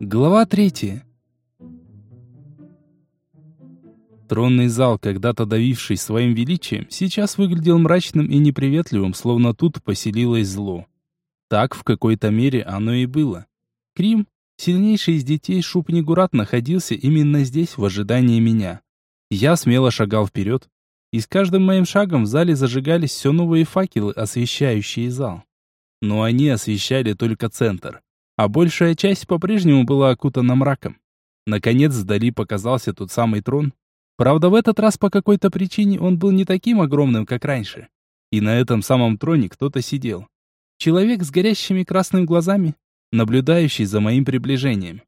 Глава третья. Тронный зал, когда-то давивший своим величием, сейчас выглядел мрачным и неприветливым, словно тут поселилось зло. Так в какой-то мере оно и было. Крим, сильнейший из детей Шупнигурат, находился именно здесь в ожидании меня. Я смело шагал вперед, и с каждым моим шагом в зале зажигались все новые факелы, освещающие зал. Но они освещали только центр, а большая часть по-прежнему была окутана мраком. Наконец вдали показался тот самый трон, Правда, в этот раз по какой-то причине он был не таким огромным, как раньше. И на этом самом троне кто-то сидел. Человек с горящими красными глазами, наблюдающий за моим приближением.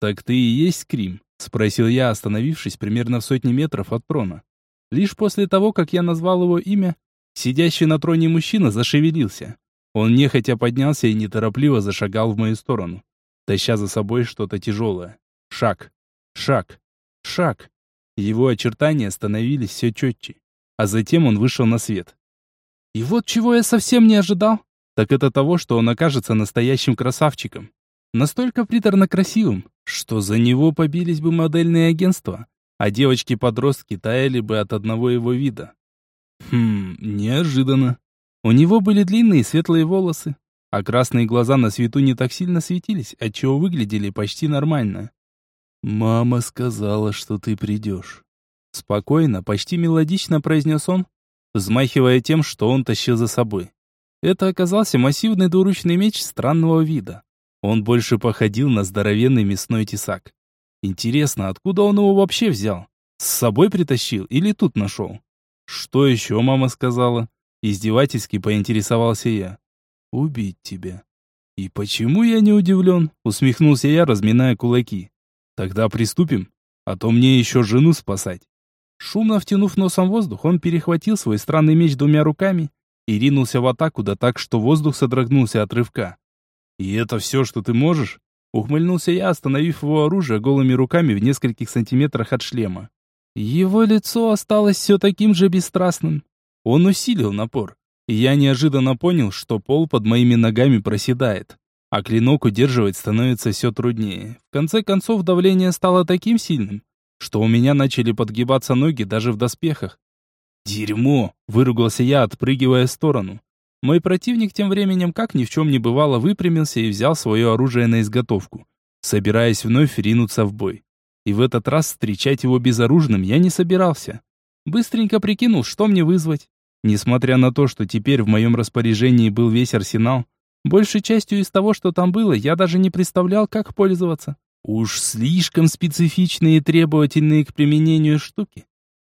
«Так ты и есть Крим?» — спросил я, остановившись примерно в сотне метров от трона. Лишь после того, как я назвал его имя, сидящий на троне мужчина зашевелился. Он нехотя поднялся и неторопливо зашагал в мою сторону, таща за собой что-то тяжелое. Шаг, шаг, шаг. Его очертания становились все четче, а затем он вышел на свет. И вот чего я совсем не ожидал, так это того, что он окажется настоящим красавчиком. Настолько приторно красивым, что за него побились бы модельные агентства, а девочки-подростки таяли бы от одного его вида. Хм, неожиданно. У него были длинные светлые волосы, а красные глаза на свету не так сильно светились, отчего выглядели почти нормально. «Мама сказала, что ты придешь». Спокойно, почти мелодично произнес он, взмахивая тем, что он тащил за собой. Это оказался массивный двуручный меч странного вида. Он больше походил на здоровенный мясной тесак. Интересно, откуда он его вообще взял? С собой притащил или тут нашел? Что еще мама сказала? Издевательски поинтересовался я. Убить тебя. И почему я не удивлен? Усмехнулся я, разминая кулаки. Тогда приступим, а то мне еще жену спасать. Шумно втянув носом воздух, он перехватил свой странный меч двумя руками и ринулся в атаку, да так, что воздух содрогнулся от рывка. «И это все, что ты можешь?» Ухмыльнулся я, остановив его оружие голыми руками в нескольких сантиметрах от шлема. Его лицо осталось все таким же бесстрастным. Он усилил напор, и я неожиданно понял, что пол под моими ногами проседает а клинок удерживать становится все труднее. В конце концов давление стало таким сильным, что у меня начали подгибаться ноги даже в доспехах. «Дерьмо!» — выругался я, отпрыгивая в сторону. Мой противник тем временем, как ни в чем не бывало, выпрямился и взял свое оружие на изготовку, собираясь вновь ринуться в бой. И в этот раз встречать его безоружным я не собирался. Быстренько прикинул, что мне вызвать. Несмотря на то, что теперь в моем распоряжении был весь арсенал, Большей частью из того, что там было, я даже не представлял, как пользоваться. Уж слишком специфичные и требовательные к применению штуки.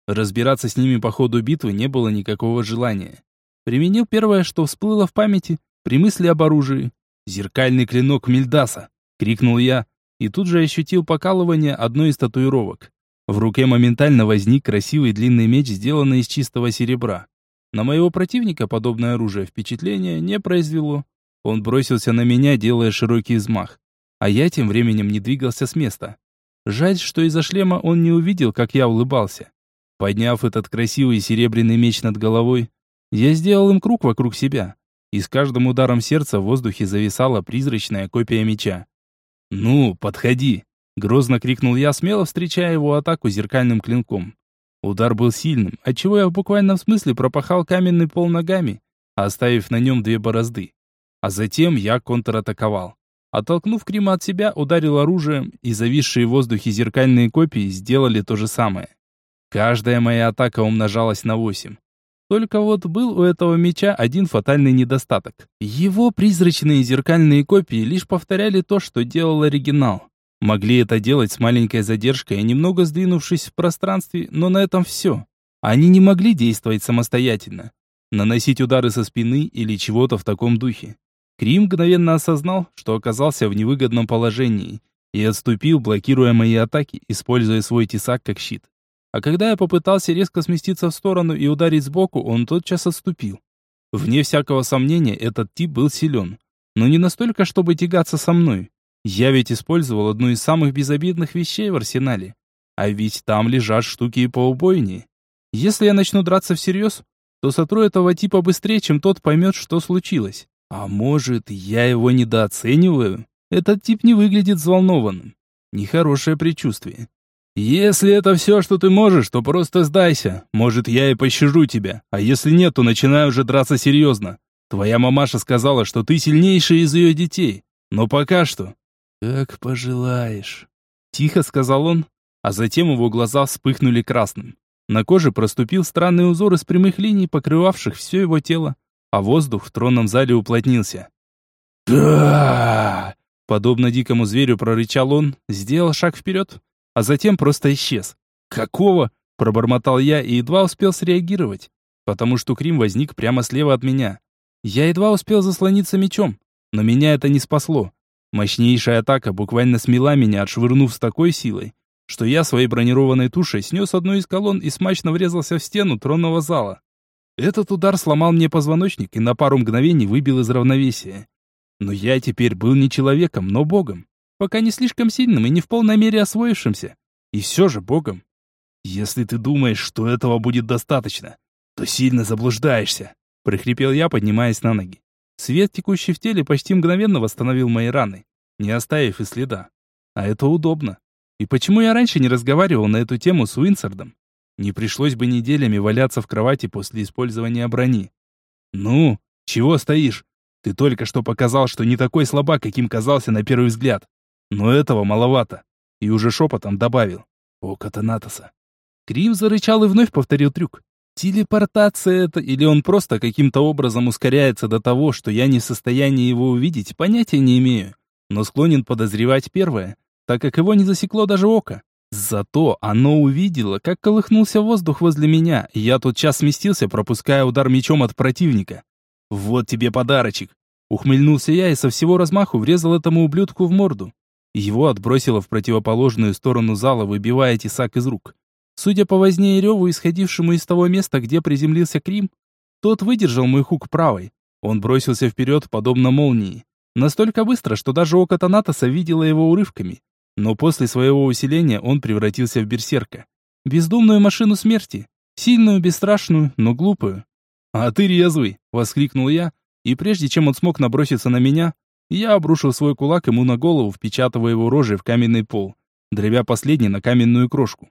Разбираться с ними по ходу битвы не было никакого желания. Применил первое, что всплыло в памяти, при мысли об оружии. «Зеркальный клинок Мильдаса!» — крикнул я, и тут же ощутил покалывание одной из татуировок. В руке моментально возник красивый длинный меч, сделанный из чистого серебра. На моего противника подобное оружие впечатления не произвело. Он бросился на меня, делая широкий взмах. А я тем временем не двигался с места. Жаль, что из-за шлема он не увидел, как я улыбался. Подняв этот красивый серебряный меч над головой, я сделал им круг вокруг себя, и с каждым ударом сердца в воздухе зависала призрачная копия меча. «Ну, подходи!» — грозно крикнул я, смело встречая его атаку зеркальным клинком. Удар был сильным, отчего я в буквальном смысле пропахал каменный пол ногами, оставив на нем две борозды. А затем я контратаковал. Оттолкнув Крима от себя, ударил оружием, и зависшие в воздухе зеркальные копии сделали то же самое. Каждая моя атака умножалась на восемь. Только вот был у этого меча один фатальный недостаток. Его призрачные зеркальные копии лишь повторяли то, что делал оригинал. Могли это делать с маленькой задержкой, немного сдвинувшись в пространстве, но на этом все. Они не могли действовать самостоятельно. Наносить удары со спины или чего-то в таком духе. Крим мгновенно осознал, что оказался в невыгодном положении и отступил, блокируя мои атаки, используя свой тесак как щит. А когда я попытался резко сместиться в сторону и ударить сбоку, он тотчас отступил. Вне всякого сомнения, этот тип был силен. Но не настолько, чтобы тягаться со мной. Я ведь использовал одну из самых безобидных вещей в арсенале. А ведь там лежат штуки и поубойнее. Если я начну драться всерьез, то сотру этого типа быстрее, чем тот поймет, что случилось. А может, я его недооцениваю? Этот тип не выглядит взволнованным. Нехорошее предчувствие. Если это все, что ты можешь, то просто сдайся. Может, я и пощажу тебя. А если нет, то начинаю уже драться серьезно. Твоя мамаша сказала, что ты сильнейший из ее детей. Но пока что... Как пожелаешь. Тихо сказал он, а затем его глаза вспыхнули красным. На коже проступил странный узор из прямых линий, покрывавших все его тело, а воздух в тронном зале уплотнился. да Подобно дикому зверю прорычал он, сделал шаг вперед, а затем просто исчез. «Какого?» – пробормотал я и едва успел среагировать, потому что Крим возник прямо слева от меня. Я едва успел заслониться мечом, но меня это не спасло. Мощнейшая атака буквально смела меня, отшвырнув с такой силой, что я своей бронированной тушей снес одну из колонн и смачно врезался в стену тронного зала. Этот удар сломал мне позвоночник и на пару мгновений выбил из равновесия. Но я теперь был не человеком, но богом. Пока не слишком сильным и не в полной мере освоившимся. И все же богом. Если ты думаешь, что этого будет достаточно, то сильно заблуждаешься, прохрипел я, поднимаясь на ноги. Свет, текущий в теле, почти мгновенно восстановил мои раны, не оставив и следа. А это удобно. И почему я раньше не разговаривал на эту тему с Уинсардом? Не пришлось бы неделями валяться в кровати после использования брони. «Ну, чего стоишь? Ты только что показал, что не такой слабак, каким казался на первый взгляд. Но этого маловато». И уже шепотом добавил. «О, Катанатоса». Крим зарычал и вновь повторил трюк. Телепортация это или он просто каким-то образом ускоряется до того, что я не в состоянии его увидеть, понятия не имею. Но склонен подозревать первое, так как его не засекло даже око. Зато оно увидело, как колыхнулся воздух возле меня, и я тотчас сместился, пропуская удар мечом от противника. «Вот тебе подарочек!» Ухмыльнулся я и со всего размаху врезал этому ублюдку в морду. Его отбросило в противоположную сторону зала, выбивая тесак из рук. Судя по возне и реву, исходившему из того места, где приземлился Крим, тот выдержал мой хук правой. Он бросился вперед, подобно молнии. Настолько быстро, что даже око Танатоса видело его урывками. Но после своего усиления он превратился в берсерка. Бездумную машину смерти. Сильную, бесстрашную, но глупую. «А ты резвый!» — воскликнул я, и прежде чем он смог наброситься на меня, я обрушил свой кулак ему на голову, впечатывая его рожей в каменный пол, дробя последний на каменную крошку.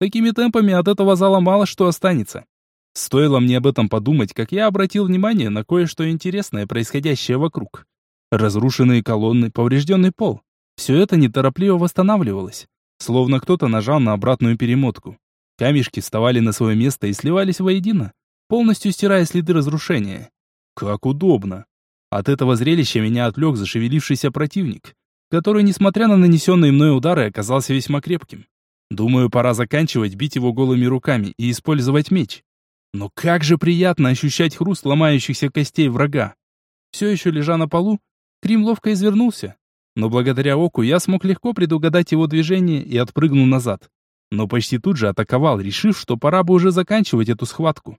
Такими темпами от этого зала мало что останется. Стоило мне об этом подумать, как я обратил внимание на кое-что интересное, происходящее вокруг. Разрушенные колонны, поврежденный пол. Все это неторопливо восстанавливалось, словно кто-то нажал на обратную перемотку. Камешки вставали на свое место и сливались воедино, полностью стирая следы разрушения. Как удобно! От этого зрелища меня отвлек зашевелившийся противник, который, несмотря на нанесенные мной удары, оказался весьма крепким. Думаю, пора заканчивать бить его голыми руками и использовать меч. Но как же приятно ощущать хруст ломающихся костей врага. Все еще лежа на полу, Крим ловко извернулся, но благодаря оку я смог легко предугадать его движение и отпрыгнул назад. Но почти тут же атаковал, решив, что пора бы уже заканчивать эту схватку.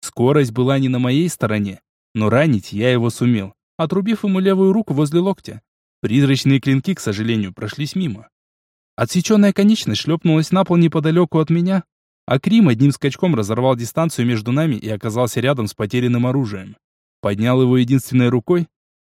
Скорость была не на моей стороне, но ранить я его сумел, отрубив ему левую руку возле локтя. Призрачные клинки, к сожалению, прошлись мимо. Отсеченная конечность шлепнулась на пол неподалеку от меня, а Крим одним скачком разорвал дистанцию между нами и оказался рядом с потерянным оружием. Поднял его единственной рукой,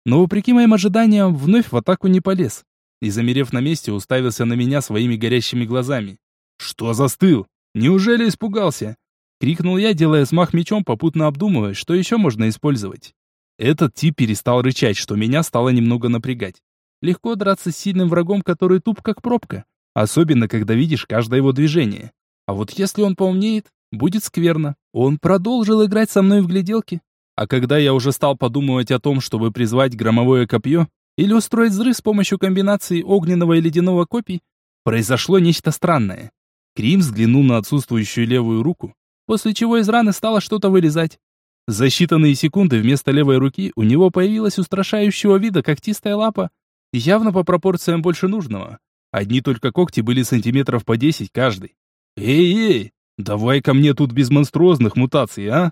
но, вопреки моим ожиданиям, вновь в атаку не полез. И, замерев на месте, уставился на меня своими горящими глазами. «Что застыл? Неужели испугался?» Крикнул я, делая взмах мечом, попутно обдумывая, что еще можно использовать. Этот тип перестал рычать, что меня стало немного напрягать. Легко драться с сильным врагом, который туп как пробка, особенно когда видишь каждое его движение. А вот если он поумнеет, будет скверно. Он продолжил играть со мной в гляделки, а когда я уже стал подумывать о том, чтобы призвать громовое копье или устроить взрыв с помощью комбинации огненного и ледяного копий, произошло нечто странное. Крим взглянул на отсутствующую левую руку, после чего из раны стало что-то вылезать. За считанные секунды вместо левой руки у него появилась устрашающего вида когтистая лапа, явно по пропорциям больше нужного. Одни только когти были сантиметров по десять каждый. «Эй-эй, давай ко мне тут без монструозных мутаций, а?»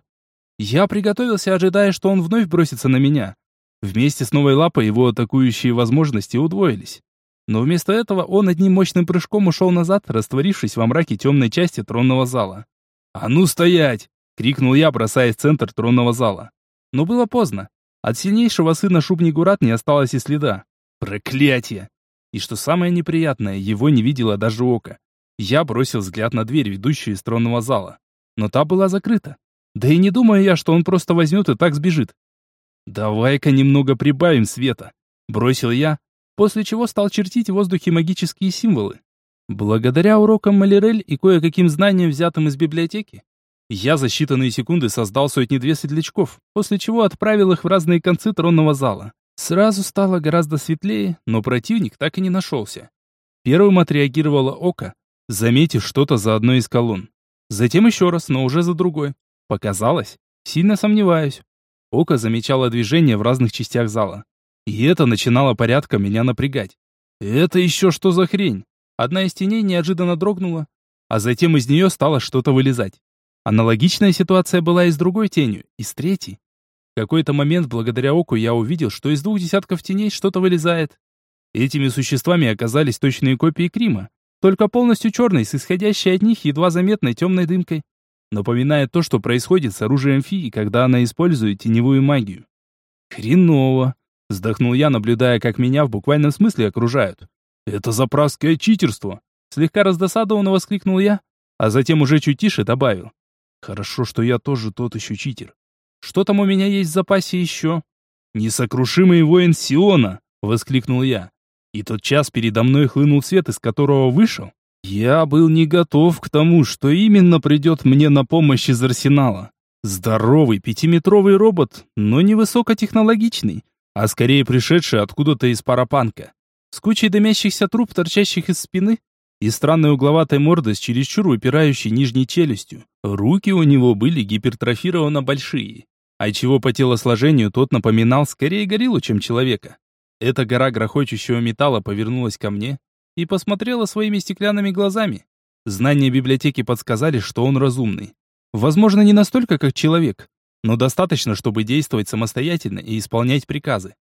Я приготовился, ожидая, что он вновь бросится на меня. Вместе с новой лапой его атакующие возможности удвоились. Но вместо этого он одним мощным прыжком ушел назад, растворившись во мраке темной части тронного зала. «А ну стоять!» — крикнул я, бросаясь в центр тронного зала. Но было поздно. От сильнейшего сына Шубнигурат не осталось и следа. Проклятие! И что самое неприятное, его не видела даже око. Я бросил взгляд на дверь, ведущую из тронного зала. Но та была закрыта. Да и не думаю я, что он просто возьмет и так сбежит. «Давай-ка немного прибавим света», — бросил я, после чего стал чертить в воздухе магические символы. Благодаря урокам Малирель и кое-каким знаниям, взятым из библиотеки, я за считанные секунды создал сотни-две светлячков, после чего отправил их в разные концы тронного зала. Сразу стало гораздо светлее, но противник так и не нашелся. Первым отреагировало око, заметив что-то за одной из колонн. Затем еще раз, но уже за другой. Показалось? Сильно сомневаюсь. Око замечало движение в разных частях зала. И это начинало порядком меня напрягать. Это еще что за хрень? Одна из теней неожиданно дрогнула, а затем из нее стало что-то вылезать. Аналогичная ситуация была и с другой тенью, и с третьей. Какой-то момент, благодаря оку, я увидел, что из двух десятков теней что-то вылезает. Этими существами оказались точные копии Крима, только полностью черной, с исходящей от них едва заметной темной дымкой. Напоминает то, что происходит с оружием Фии, когда она использует теневую магию. «Хреново!» — вздохнул я, наблюдая, как меня в буквальном смысле окружают. «Это заправское читерство!» Слегка раздосадованно воскликнул я, а затем уже чуть тише добавил. «Хорошо, что я тоже тот еще читер. Что там у меня есть в запасе еще?» «Несокрушимый воин Сиона!» — воскликнул я. И тот час передо мной хлынул свет, из которого вышел. Я был не готов к тому, что именно придет мне на помощь из арсенала. Здоровый пятиметровый робот, но не высокотехнологичный, а скорее пришедший откуда-то из парапанка. С кучей дымящихся труб, торчащих из спины, и странной угловатой мордой с чересчур выпирающей нижней челюстью. Руки у него были гипертрофированно большие, а чего по телосложению тот напоминал скорее гориллу, чем человека. Эта гора грохочущего металла повернулась ко мне и посмотрела своими стеклянными глазами. Знания библиотеки подсказали, что он разумный. Возможно, не настолько, как человек, но достаточно, чтобы действовать самостоятельно и исполнять приказы.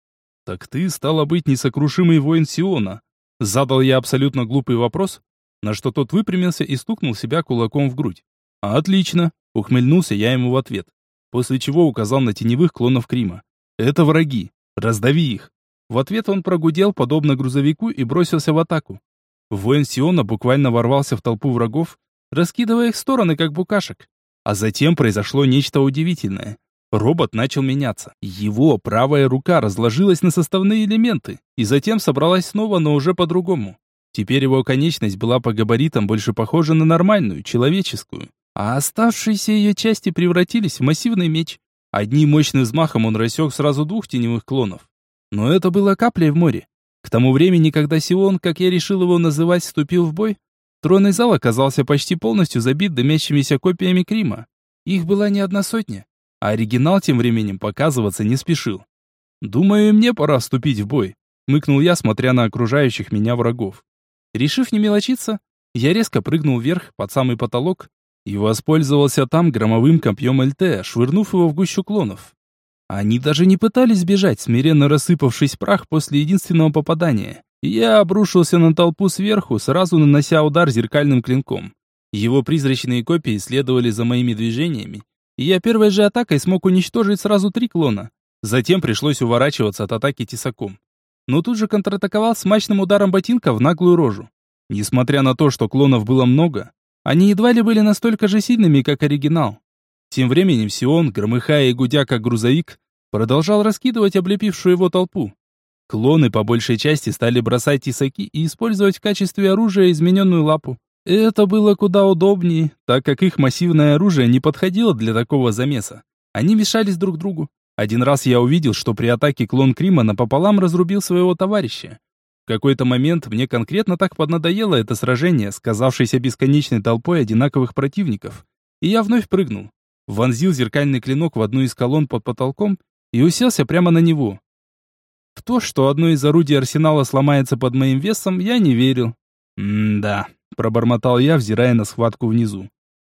«Так ты, стало быть, несокрушимый воин Сиона?» Задал я абсолютно глупый вопрос, на что тот выпрямился и стукнул себя кулаком в грудь. «Отлично!» — ухмыльнулся я ему в ответ, после чего указал на теневых клонов Крима. «Это враги. Раздави их!» В ответ он прогудел, подобно грузовику, и бросился в атаку. Воин Сиона буквально ворвался в толпу врагов, раскидывая их в стороны, как букашек. А затем произошло нечто удивительное. Робот начал меняться. Его правая рука разложилась на составные элементы и затем собралась снова, но уже по-другому. Теперь его конечность была по габаритам больше похожа на нормальную, человеческую. А оставшиеся ее части превратились в массивный меч. Одним мощным взмахом он рассек сразу двух теневых клонов. Но это было каплей в море. К тому времени, когда Сион, как я решил его называть, вступил в бой, тронный зал оказался почти полностью забит дымящимися копиями Крима. Их была не одна сотня а оригинал тем временем показываться не спешил. «Думаю, мне пора вступить в бой», — мыкнул я, смотря на окружающих меня врагов. Решив не мелочиться, я резко прыгнул вверх, под самый потолок, и воспользовался там громовым копьем ЛТ, швырнув его в гущу клонов. Они даже не пытались бежать, смиренно рассыпавшись в прах после единственного попадания. Я обрушился на толпу сверху, сразу нанося удар зеркальным клинком. Его призрачные копии следовали за моими движениями, и я первой же атакой смог уничтожить сразу три клона. Затем пришлось уворачиваться от атаки тесаком. Но тут же контратаковал смачным ударом ботинка в наглую рожу. Несмотря на то, что клонов было много, они едва ли были настолько же сильными, как оригинал. Тем временем Сион, громыхая и гудя как грузовик, продолжал раскидывать облепившую его толпу. Клоны по большей части стали бросать тесаки и использовать в качестве оружия измененную лапу. Это было куда удобнее, так как их массивное оружие не подходило для такого замеса. Они мешались друг другу. Один раз я увидел, что при атаке клон Крима напополам разрубил своего товарища. В какой-то момент мне конкретно так поднадоело это сражение, сказавшееся бесконечной толпой одинаковых противников. И я вновь прыгнул. Вонзил зеркальный клинок в одну из колонн под потолком и уселся прямо на него. В то, что одно из орудий арсенала сломается под моим весом, я не верил. М-да пробормотал я, взирая на схватку внизу.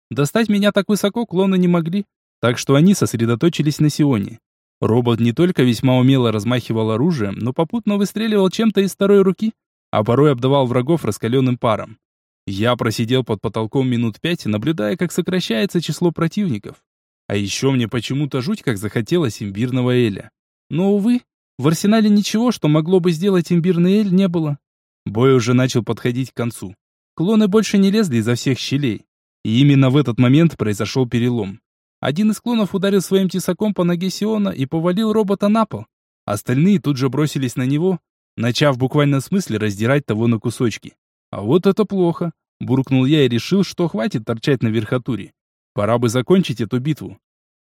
Достать меня так высоко клоны не могли, так что они сосредоточились на Сионе. Робот не только весьма умело размахивал оружием, но попутно выстреливал чем-то из второй руки, а порой обдавал врагов раскаленным паром. Я просидел под потолком минут пять, наблюдая, как сокращается число противников. А еще мне почему-то жуть как захотелось имбирного эля. Но, увы, в арсенале ничего, что могло бы сделать имбирный эль, не было. Бой уже начал подходить к концу. Клоны больше не лезли изо всех щелей. И именно в этот момент произошел перелом. Один из клонов ударил своим тесаком по ноге Сиона и повалил робота на пол. Остальные тут же бросились на него, начав в буквальном смысле раздирать того на кусочки. А вот это плохо. Буркнул я и решил, что хватит торчать на верхотуре. Пора бы закончить эту битву.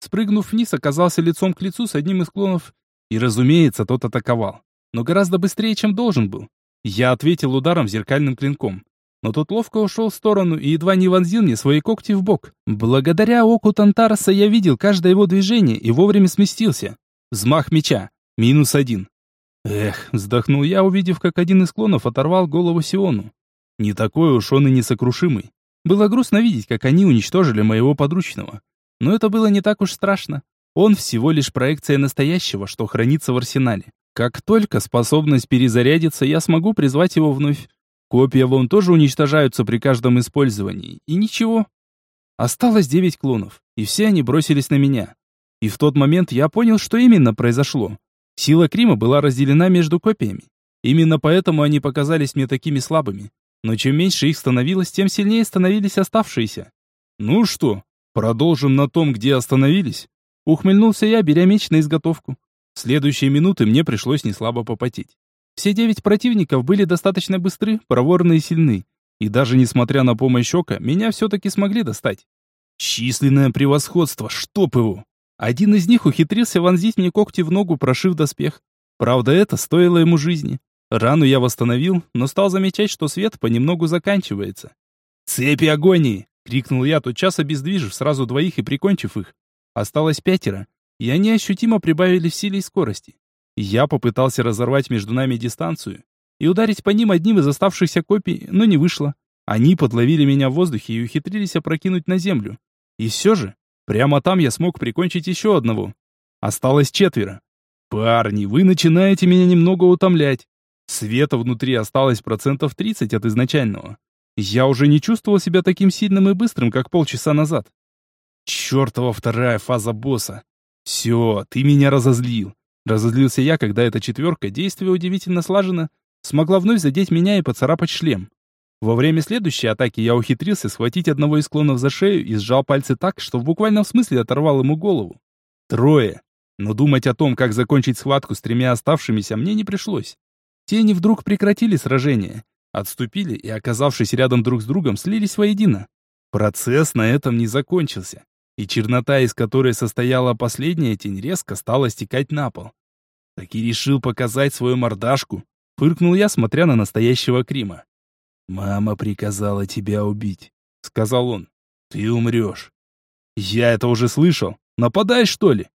Спрыгнув вниз, оказался лицом к лицу с одним из клонов. И, разумеется, тот атаковал. Но гораздо быстрее, чем должен был. Я ответил ударом зеркальным клинком. Но тот ловко ушел в сторону и едва не вонзил мне свои когти в бок. Благодаря оку Тантараса я видел каждое его движение и вовремя сместился. Взмах меча. Минус один. Эх, вздохнул я, увидев, как один из клонов оторвал голову Сиону. Не такой уж он и несокрушимый. Было грустно видеть, как они уничтожили моего подручного. Но это было не так уж страшно. Он всего лишь проекция настоящего, что хранится в арсенале. Как только способность перезарядится, я смогу призвать его вновь. Копья вон тоже уничтожаются при каждом использовании. И ничего. Осталось девять клонов, и все они бросились на меня. И в тот момент я понял, что именно произошло. Сила Крима была разделена между копиями. Именно поэтому они показались мне такими слабыми. Но чем меньше их становилось, тем сильнее становились оставшиеся. «Ну что, продолжим на том, где остановились?» Ухмыльнулся я, беря меч на изготовку. В следующие минуты мне пришлось неслабо попотеть. Все девять противников были достаточно быстры, проворны и сильны. И даже несмотря на помощь Ока, меня все-таки смогли достать. Численное превосходство, чтоб его! Один из них ухитрился вонзить мне когти в ногу, прошив доспех. Правда, это стоило ему жизни. Рану я восстановил, но стал замечать, что свет понемногу заканчивается. «Цепи агонии!» — крикнул я, тотчас обездвижив сразу двоих и прикончив их. Осталось пятеро, и они ощутимо прибавили в силе и скорости. Я попытался разорвать между нами дистанцию и ударить по ним одним из оставшихся копий, но не вышло. Они подловили меня в воздухе и ухитрились опрокинуть на землю. И все же, Прямо там я смог прикончить еще одного. Осталось четверо. Парни, вы начинаете меня немного утомлять. Света внутри осталось процентов 30 от изначального. Я уже не чувствовал себя таким сильным и быстрым, как полчаса назад. Чертова вторая фаза босса. Все, ты меня разозлил. Разозлился я, когда эта четверка, действие удивительно слаженно, смогла вновь задеть меня и поцарапать шлем. Во время следующей атаки я ухитрился схватить одного из клонов за шею и сжал пальцы так, что в буквальном смысле оторвал ему голову. Трое. Но думать о том, как закончить схватку с тремя оставшимися, мне не пришлось. Тени вдруг прекратили сражение, отступили и, оказавшись рядом друг с другом, слились воедино. Процесс на этом не закончился, и чернота, из которой состояла последняя тень, резко стала стекать на пол. Так и решил показать свою мордашку, фыркнул я, смотря на настоящего Крима. «Мама приказала тебя убить», — сказал он. «Ты умрешь». «Я это уже слышал. Нападай, что ли?»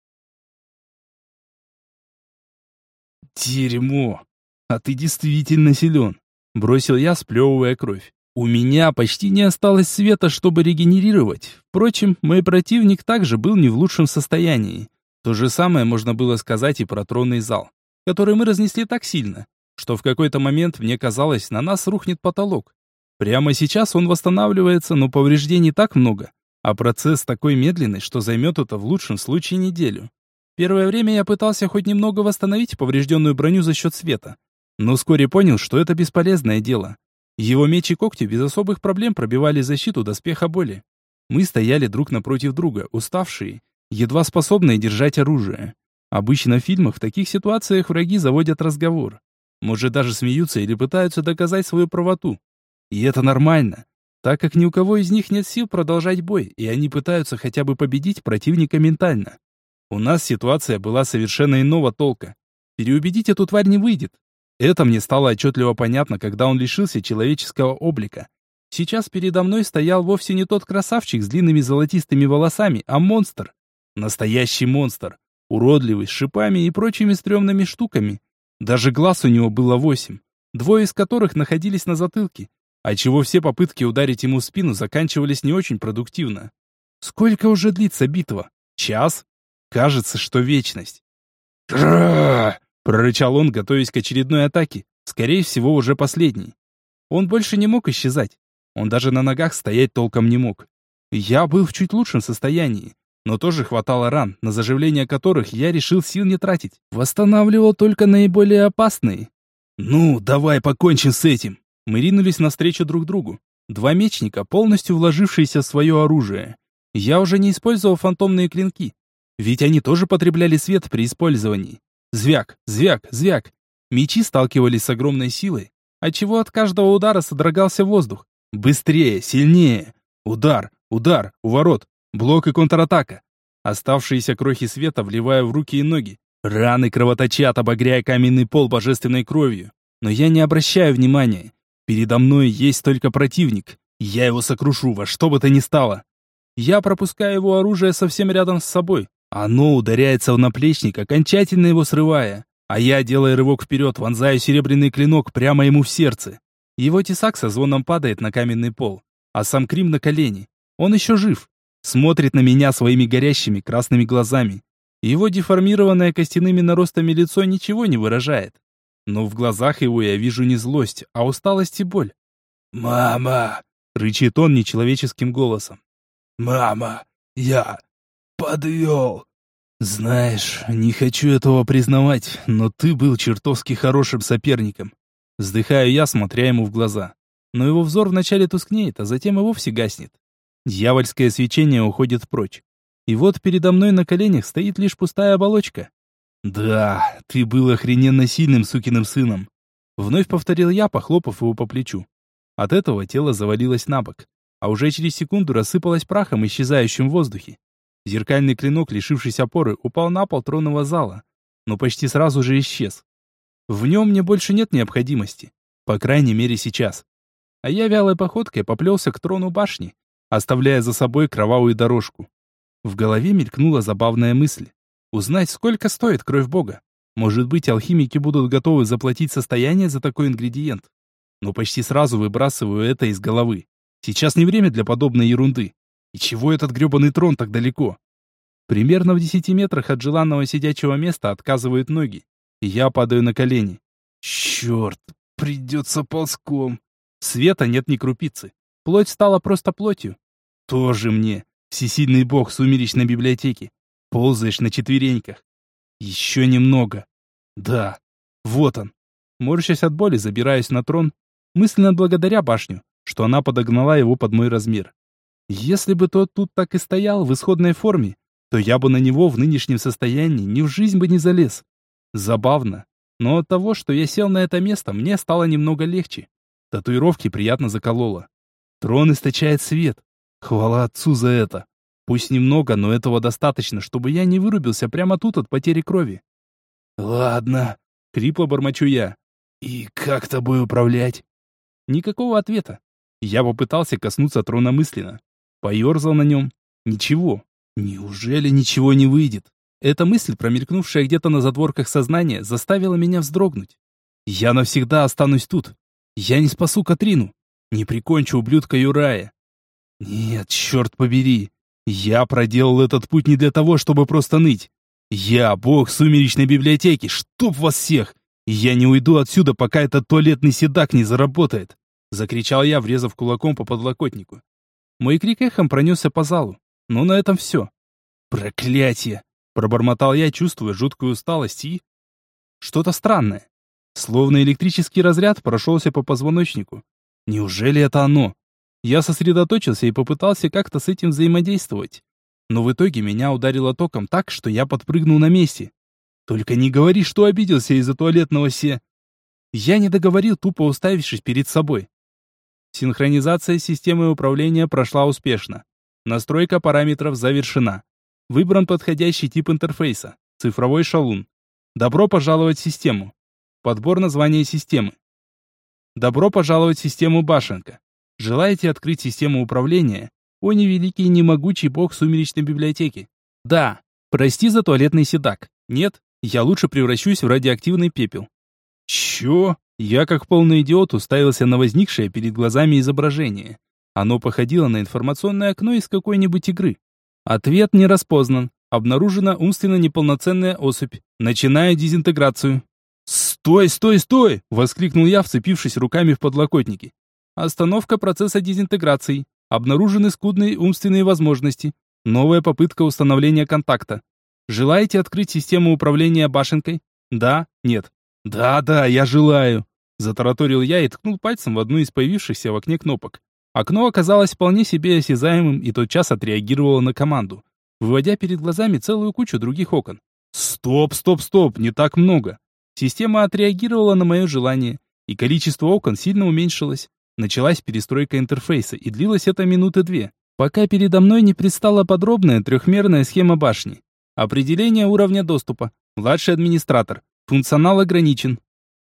«Дерьмо! А ты действительно силен!» — бросил я, сплевывая кровь. «У меня почти не осталось света, чтобы регенерировать. Впрочем, мой противник также был не в лучшем состоянии. То же самое можно было сказать и про тронный зал, который мы разнесли так сильно, что в какой-то момент мне казалось, на нас рухнет потолок. Прямо сейчас он восстанавливается, но повреждений так много, а процесс такой медленный, что займет это в лучшем случае неделю. Первое время я пытался хоть немного восстановить поврежденную броню за счет света, но вскоре понял, что это бесполезное дело. Его меч и когти без особых проблем пробивали защиту доспеха боли. Мы стояли друг напротив друга, уставшие, едва способные держать оружие. Обычно в фильмах в таких ситуациях враги заводят разговор. Может, даже смеются или пытаются доказать свою правоту. И это нормально, так как ни у кого из них нет сил продолжать бой, и они пытаются хотя бы победить противника ментально. У нас ситуация была совершенно иного толка. Переубедить эту тварь не выйдет. Это мне стало отчетливо понятно, когда он лишился человеческого облика. Сейчас передо мной стоял вовсе не тот красавчик с длинными золотистыми волосами, а монстр. Настоящий монстр. Уродливый, с шипами и прочими стрёмными штуками. Даже глаз у него было восемь, двое из которых находились на затылке, отчего все попытки ударить ему в спину заканчивались не очень продуктивно. Сколько уже длится битва? Час? Кажется, что вечность. «Тра!» — прорычал он, готовясь к очередной атаке, скорее всего, уже последней. Он больше не мог исчезать. Он даже на ногах стоять толком не мог. Я был в чуть лучшем состоянии, но тоже хватало ран, на заживление которых я решил сил не тратить. Восстанавливал только наиболее опасные. «Ну, давай покончим с этим!» Мы ринулись навстречу друг другу. Два мечника, полностью вложившиеся в свое оружие. Я уже не использовал фантомные клинки, ведь они тоже потребляли свет при использовании. Звяк, звяк, звяк. Мечи сталкивались с огромной силой, отчего от каждого удара содрогался воздух. Быстрее, сильнее. Удар, удар, уворот, блок и контратака. Оставшиеся крохи света вливая в руки и ноги. Раны кровоточат, обогряя каменный пол божественной кровью. Но я не обращаю внимания. Передо мной есть только противник. Я его сокрушу во что бы то ни стало. Я пропускаю его оружие совсем рядом с собой. Оно ударяется в наплечник, окончательно его срывая. А я, делая рывок вперед, вонзаю серебряный клинок прямо ему в сердце. Его тесак со звоном падает на каменный пол, а сам Крим на колени. Он еще жив. Смотрит на меня своими горящими красными глазами. Его деформированное костяными наростами лицо ничего не выражает. Но в глазах его я вижу не злость, а усталость и боль. «Мама!» — рычит он нечеловеческим голосом. «Мама, я подвел!» «Знаешь, не хочу этого признавать, но ты был чертовски хорошим соперником. Вздыхаю я, смотря ему в глаза. Но его взор вначале тускнеет, а затем и вовсе гаснет. Дьявольское свечение уходит прочь. И вот передо мной на коленях стоит лишь пустая оболочка. «Да, ты был охрененно сильным сукиным сыном», — вновь повторил я, похлопав его по плечу. От этого тело завалилось на бок, а уже через секунду рассыпалось прахом, исчезающим в воздухе. Зеркальный клинок, лишившись опоры, упал на пол тронного зала, но почти сразу же исчез. В нем мне больше нет необходимости. По крайней мере сейчас. А я вялой походкой поплелся к трону башни, оставляя за собой кровавую дорожку. В голове мелькнула забавная мысль. Узнать, сколько стоит кровь бога. Может быть, алхимики будут готовы заплатить состояние за такой ингредиент. Но почти сразу выбрасываю это из головы. Сейчас не время для подобной ерунды. И чего этот грёбаный трон так далеко? Примерно в десяти метрах от желанного сидячего места отказывают ноги. Я падаю на колени. Черт, придется ползком. Света нет ни крупицы. Плоть стала просто плотью. Тоже мне, всесильный бог сумеречной библиотеки. Ползаешь на четвереньках. Еще немного. Да, вот он. Морщась от боли, забираюсь на трон, мысленно благодаря башню, что она подогнала его под мой размер. Если бы тот тут так и стоял в исходной форме, то я бы на него в нынешнем состоянии ни в жизнь бы не залез. Забавно. Но от того, что я сел на это место, мне стало немного легче. Татуировки приятно закололо. Трон источает свет. Хвала отцу за это. Пусть немного, но этого достаточно, чтобы я не вырубился прямо тут от потери крови. Ладно, хрипло бормочу я. И как тобой управлять? Никакого ответа. Я попытался коснуться трона мысленно. Поерзал на нем. Ничего. Неужели ничего не выйдет? Эта мысль, промелькнувшая где-то на задворках сознания, заставила меня вздрогнуть. Я навсегда останусь тут. Я не спасу Катрину. Не прикончу ублюдка Юрая. Нет, черт побери. Я проделал этот путь не для того, чтобы просто ныть. Я бог сумеречной библиотеки, чтоб вас всех! Я не уйду отсюда, пока этот туалетный седак не заработает!» Закричал я, врезав кулаком по подлокотнику. Мой крик эхом пронесся по залу. Но на этом все. «Проклятие!» Пробормотал я, чувствуя жуткую усталость и... Что-то странное. Словно электрический разряд прошелся по позвоночнику. Неужели это оно? Я сосредоточился и попытался как-то с этим взаимодействовать. Но в итоге меня ударило током так, что я подпрыгнул на месте. Только не говори, что обиделся из-за туалетного се. Я не договорил, тупо уставившись перед собой. Синхронизация системы управления прошла успешно. Настройка параметров завершена. Выбран подходящий тип интерфейса. Цифровой шалун. Добро пожаловать в систему. Подбор названия системы. Добро пожаловать в систему башенка. Желаете открыть систему управления? О невеликий и немогучий бог сумеречной библиотеки. Да. Прости за туалетный седак. Нет, я лучше превращусь в радиоактивный пепел. Чё? Я как полный идиот уставился на возникшее перед глазами изображение. Оно походило на информационное окно из какой-нибудь игры. Ответ не распознан. Обнаружена умственно неполноценная особь. Начинаю дезинтеграцию. «Стой, стой, стой!» — воскликнул я, вцепившись руками в подлокотники. Остановка процесса дезинтеграции. Обнаружены скудные умственные возможности. Новая попытка установления контакта. Желаете открыть систему управления башенкой? Да? Нет? Да, да, я желаю. Затараторил я и ткнул пальцем в одну из появившихся в окне кнопок. Окно оказалось вполне себе осязаемым и тотчас отреагировало на команду, выводя перед глазами целую кучу других окон. Стоп, стоп, стоп, не так много. Система отреагировала на мое желание, и количество окон сильно уменьшилось. Началась перестройка интерфейса, и длилась это минуты две, пока передо мной не предстала подробная трехмерная схема башни. Определение уровня доступа. Младший администратор. Функционал ограничен.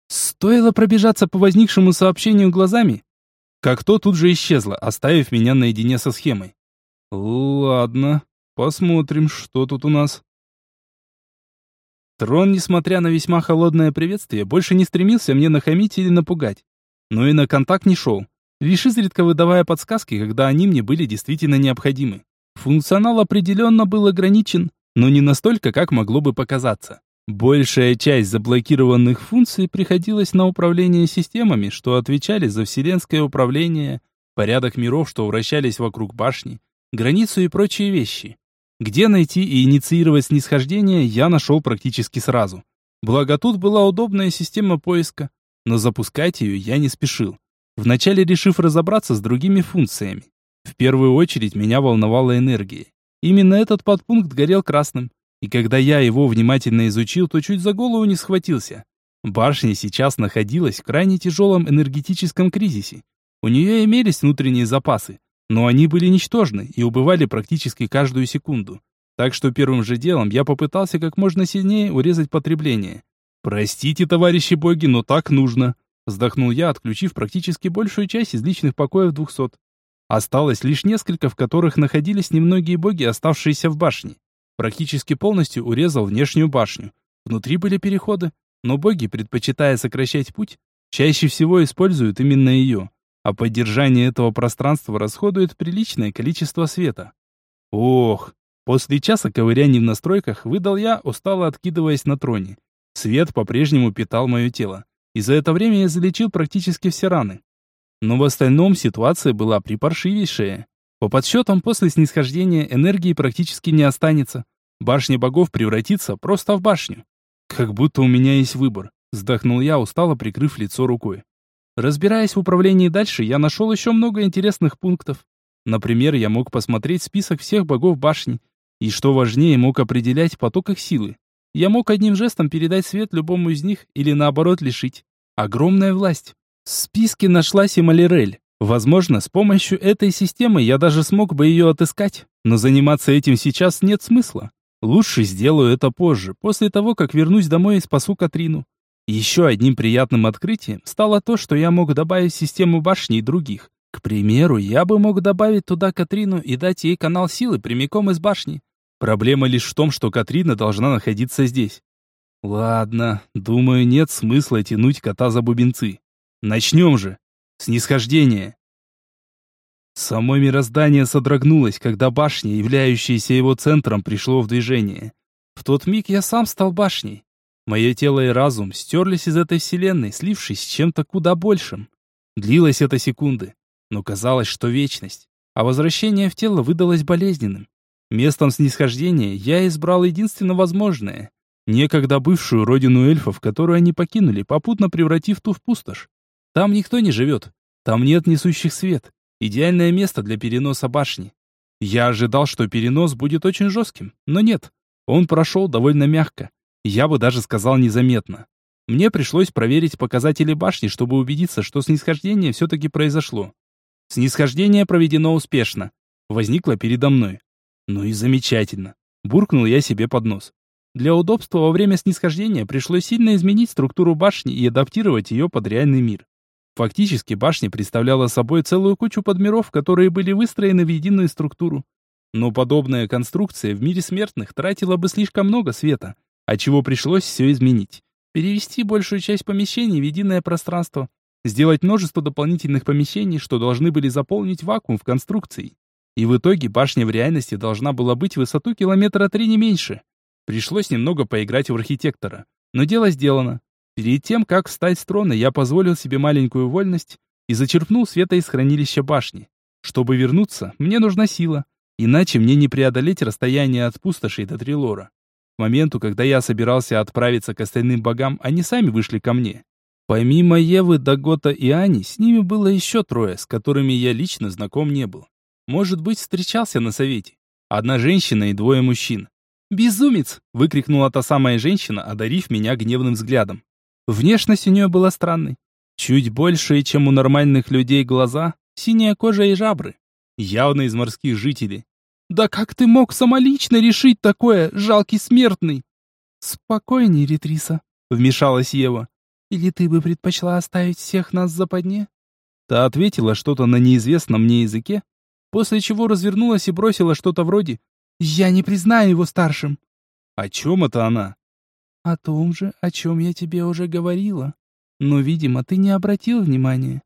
Стоило пробежаться по возникшему сообщению глазами, как то тут же исчезло, оставив меня наедине со схемой. Ладно, посмотрим, что тут у нас. Трон, несмотря на весьма холодное приветствие, больше не стремился мне нахамить или напугать. Но и на контакт не шел, лишь изредка выдавая подсказки, когда они мне были действительно необходимы. Функционал определенно был ограничен, но не настолько, как могло бы показаться. Большая часть заблокированных функций приходилась на управление системами, что отвечали за вселенское управление, порядок миров, что вращались вокруг башни, границу и прочие вещи. Где найти и инициировать снисхождение, я нашел практически сразу. Благо тут была удобная система поиска, но запускать ее я не спешил, вначале решив разобраться с другими функциями. В первую очередь меня волновала энергия. Именно этот подпункт горел красным, и когда я его внимательно изучил, то чуть за голову не схватился. Башня сейчас находилась в крайне тяжелом энергетическом кризисе. У нее имелись внутренние запасы, но они были ничтожны и убывали практически каждую секунду. Так что первым же делом я попытался как можно сильнее урезать потребление. «Простите, товарищи боги, но так нужно», вздохнул я, отключив практически большую часть из личных покоев двухсот. Осталось лишь несколько, в которых находились немногие боги, оставшиеся в башне. Практически полностью урезал внешнюю башню. Внутри были переходы, но боги, предпочитая сокращать путь, чаще всего используют именно ее, а поддержание этого пространства расходует приличное количество света. Ох, после часа ковыряний в настройках выдал я, устало откидываясь на троне. Свет по-прежнему питал мое тело, и за это время я залечил практически все раны. Но в остальном ситуация была припаршивейшая. По подсчетам, после снисхождения энергии практически не останется. Башня богов превратится просто в башню. Как будто у меня есть выбор. Вздохнул я, устало прикрыв лицо рукой. Разбираясь в управлении дальше, я нашел еще много интересных пунктов. Например, я мог посмотреть список всех богов башни. И что важнее, мог определять поток их силы. Я мог одним жестом передать свет любому из них или наоборот лишить. Огромная власть. В списке нашлась и Малирель. Возможно, с помощью этой системы я даже смог бы ее отыскать, но заниматься этим сейчас нет смысла. Лучше сделаю это позже, после того, как вернусь домой и спасу Катрину. Еще одним приятным открытием стало то, что я мог добавить в систему башни и других. К примеру, я бы мог добавить туда Катрину и дать ей канал силы прямиком из башни. Проблема лишь в том, что Катрина должна находиться здесь. Ладно, думаю, нет смысла тянуть кота за бубенцы. Начнем же. Снисхождение. Само мироздание содрогнулось, когда башня, являющаяся его центром, пришло в движение. В тот миг я сам стал башней. Мое тело и разум стерлись из этой вселенной, слившись с чем-то куда большим. Длилась это секунды, но казалось, что вечность. А возвращение в тело выдалось болезненным. Местом снисхождения я избрал единственно возможное. Некогда бывшую родину эльфов, которую они покинули, попутно превратив ту в пустошь. Там никто не живет. Там нет несущих свет. Идеальное место для переноса башни. Я ожидал, что перенос будет очень жестким, но нет. Он прошел довольно мягко. Я бы даже сказал незаметно. Мне пришлось проверить показатели башни, чтобы убедиться, что снисхождение все-таки произошло. Снисхождение проведено успешно. Возникло передо мной. Ну и замечательно. Буркнул я себе под нос. Для удобства во время снисхождения пришлось сильно изменить структуру башни и адаптировать ее под реальный мир. Фактически башня представляла собой целую кучу подмиров, которые были выстроены в единую структуру. Но подобная конструкция в мире смертных тратила бы слишком много света, отчего пришлось все изменить. Перевести большую часть помещений в единое пространство, сделать множество дополнительных помещений, что должны были заполнить вакуум в конструкции. И в итоге башня в реальности должна была быть высоту километра три не меньше. Пришлось немного поиграть в архитектора. Но дело сделано. Перед тем, как встать с трона, я позволил себе маленькую вольность и зачерпнул света из хранилища башни. Чтобы вернуться, мне нужна сила. Иначе мне не преодолеть расстояние от пустоши до Трилора. К моменту, когда я собирался отправиться к остальным богам, они сами вышли ко мне. Помимо Евы, Дагота и Ани, с ними было еще трое, с которыми я лично знаком не был. Может быть, встречался на совете. Одна женщина и двое мужчин. «Безумец!» — выкрикнула та самая женщина, одарив меня гневным взглядом. Внешность у нее была странной. Чуть большие, чем у нормальных людей глаза, синяя кожа и жабры. Явно из морских жителей. «Да как ты мог самолично решить такое, жалкий смертный?» «Спокойней, Ретриса», — вмешалась Ева. «Или ты бы предпочла оставить всех нас в западне?» Та ответила что-то на неизвестном мне языке, после чего развернулась и бросила что-то вроде «Я не признаю его старшим». «О чем это она?» «О том же, о чем я тебе уже говорила. Но, видимо, ты не обратил внимания.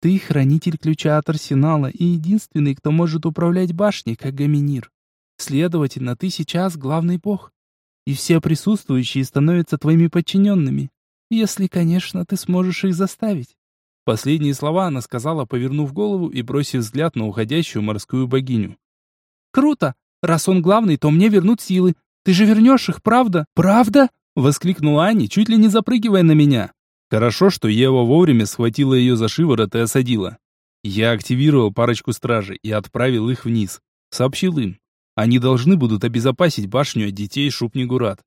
Ты хранитель ключа от арсенала и единственный, кто может управлять башней, как Гаминир. Следовательно, ты сейчас главный бог. И все присутствующие становятся твоими подчиненными. Если, конечно, ты сможешь их заставить». Последние слова она сказала, повернув голову и бросив взгляд на уходящую морскую богиню. «Круто! Раз он главный, то мне вернут силы. Ты же вернешь их, правда? Правда?» Воскликнула Аня, чуть ли не запрыгивая на меня. Хорошо, что Ева вовремя схватила ее за шиворот и осадила. Я активировал парочку стражей и отправил их вниз. Сообщил им. Они должны будут обезопасить башню от детей Шупнигурат.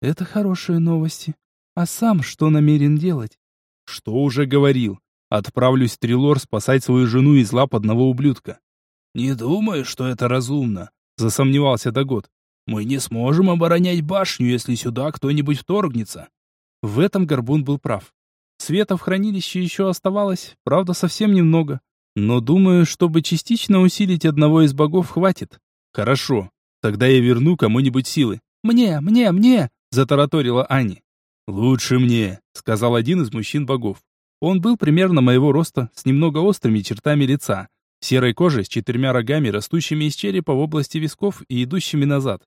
Это хорошие новости. А сам что намерен делать? Что уже говорил. Отправлюсь в Трилор спасать свою жену из лап одного ублюдка. Не думаю, что это разумно, засомневался Дагод. Мы не сможем оборонять башню, если сюда кто-нибудь вторгнется. В этом Горбун был прав. Света в хранилище еще оставалось, правда, совсем немного. Но думаю, чтобы частично усилить одного из богов, хватит. Хорошо, тогда я верну кому-нибудь силы. Мне, мне, мне, затараторила Ани. Лучше мне, сказал один из мужчин-богов. Он был примерно моего роста, с немного острыми чертами лица, серой кожей с четырьмя рогами, растущими из черепа в области висков и идущими назад.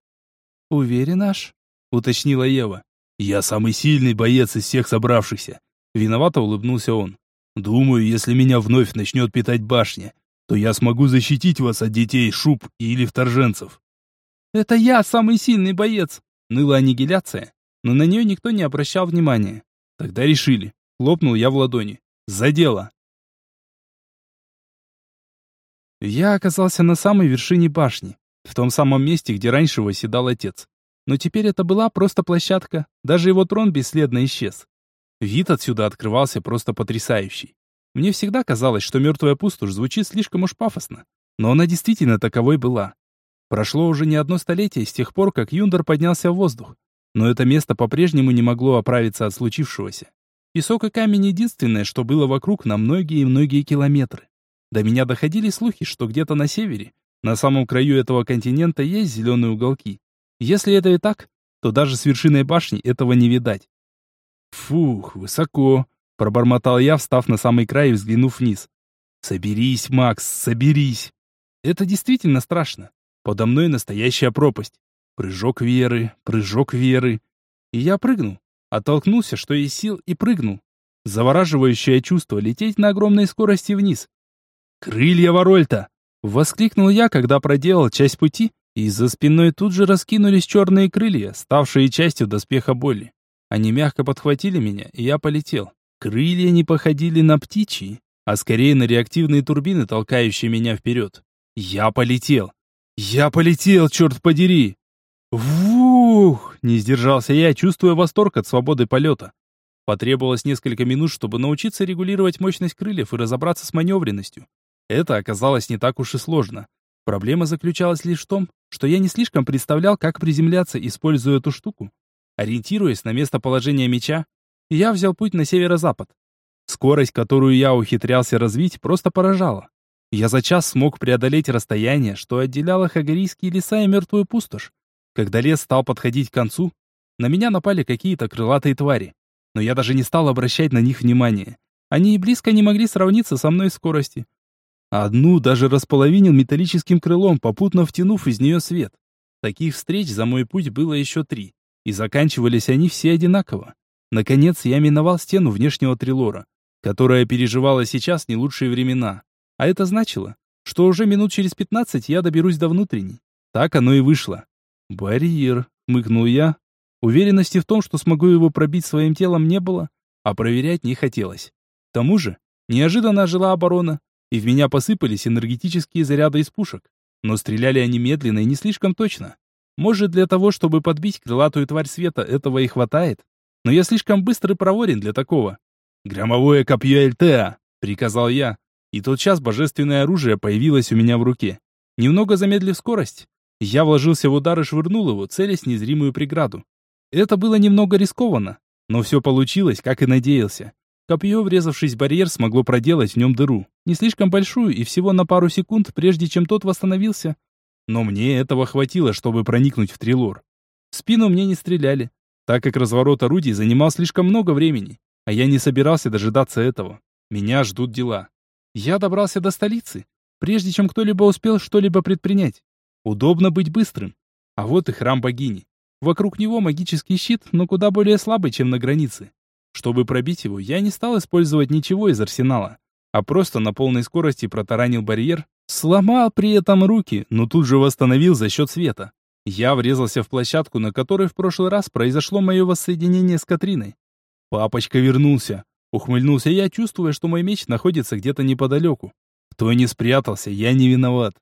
«Уверен, аж?» — уточнила Ева. «Я самый сильный боец из всех собравшихся», — виновато улыбнулся он. «Думаю, если меня вновь начнет питать башня, то я смогу защитить вас от детей шуб или вторженцев». «Это я самый сильный боец!» — ныла аннигиляция, но на нее никто не обращал внимания. Тогда решили. Хлопнул я в ладони. «За дело!» Я оказался на самой вершине башни, в том самом месте, где раньше восседал отец. Но теперь это была просто площадка, даже его трон бесследно исчез. Вид отсюда открывался просто потрясающий. Мне всегда казалось, что мертвая пустошь звучит слишком уж пафосно, но она действительно таковой была. Прошло уже не одно столетие с тех пор, как Юндор поднялся в воздух, но это место по-прежнему не могло оправиться от случившегося. Песок и камень единственное, что было вокруг на многие и многие километры. До меня доходили слухи, что где-то на севере на самом краю этого континента есть зеленые уголки. Если это и так, то даже с вершиной башни этого не видать. Фух, высоко, пробормотал я, встав на самый край и взглянув вниз. Соберись, Макс, соберись. Это действительно страшно. Подо мной настоящая пропасть. Прыжок веры, прыжок веры. И я прыгнул. Оттолкнулся, что есть сил, и прыгнул. Завораживающее чувство лететь на огромной скорости вниз. Крылья Ворольта! Воскликнул я, когда проделал часть пути, и за спиной тут же раскинулись черные крылья, ставшие частью доспеха боли. Они мягко подхватили меня, и я полетел. Крылья не походили на птичьи, а скорее на реактивные турбины, толкающие меня вперед. Я полетел. Я полетел, черт подери! Вух! Не сдержался я, чувствуя восторг от свободы полета. Потребовалось несколько минут, чтобы научиться регулировать мощность крыльев и разобраться с маневренностью. Это оказалось не так уж и сложно. Проблема заключалась лишь в том, что я не слишком представлял, как приземляться, используя эту штуку. Ориентируясь на местоположение меча, я взял путь на северо-запад. Скорость, которую я ухитрялся развить, просто поражала. Я за час смог преодолеть расстояние, что отделяло Хагарийские леса и мертвую пустошь. Когда лес стал подходить к концу, на меня напали какие-то крылатые твари. Но я даже не стал обращать на них внимания. Они и близко не могли сравниться со мной в скорости. Одну даже располовинил металлическим крылом, попутно втянув из нее свет. Таких встреч за мой путь было еще три, и заканчивались они все одинаково. Наконец я миновал стену внешнего трилора, которая переживала сейчас не лучшие времена. А это значило, что уже минут через пятнадцать я доберусь до внутренней. Так оно и вышло. «Барьер», — мыкнул я. Уверенности в том, что смогу его пробить своим телом, не было, а проверять не хотелось. К тому же, неожиданно жила оборона, и в меня посыпались энергетические заряды из пушек. Но стреляли они медленно и не слишком точно. Может, для того, чтобы подбить крылатую тварь света, этого и хватает? Но я слишком быстр и проворен для такого. «Громовое копье Эльтеа!» — приказал я. И тотчас божественное оружие появилось у меня в руке. Немного замедлив скорость, я вложился в удар и швырнул его, целясь незримую преграду. Это было немного рискованно, но все получилось, как и надеялся. Копье, врезавшись в барьер, смогло проделать в нем дыру. Не слишком большую и всего на пару секунд, прежде чем тот восстановился. Но мне этого хватило, чтобы проникнуть в трилор. В спину мне не стреляли, так как разворот орудий занимал слишком много времени, а я не собирался дожидаться этого. Меня ждут дела. Я добрался до столицы, прежде чем кто-либо успел что-либо предпринять. Удобно быть быстрым. А вот и храм богини. Вокруг него магический щит, но куда более слабый, чем на границе. Чтобы пробить его, я не стал использовать ничего из арсенала, а просто на полной скорости протаранил барьер, сломал при этом руки, но тут же восстановил за счет света. Я врезался в площадку, на которой в прошлый раз произошло мое воссоединение с Катриной. Папочка вернулся. Ухмыльнулся я, чувствуя, что мой меч находится где-то неподалеку. Кто не спрятался, я не виноват.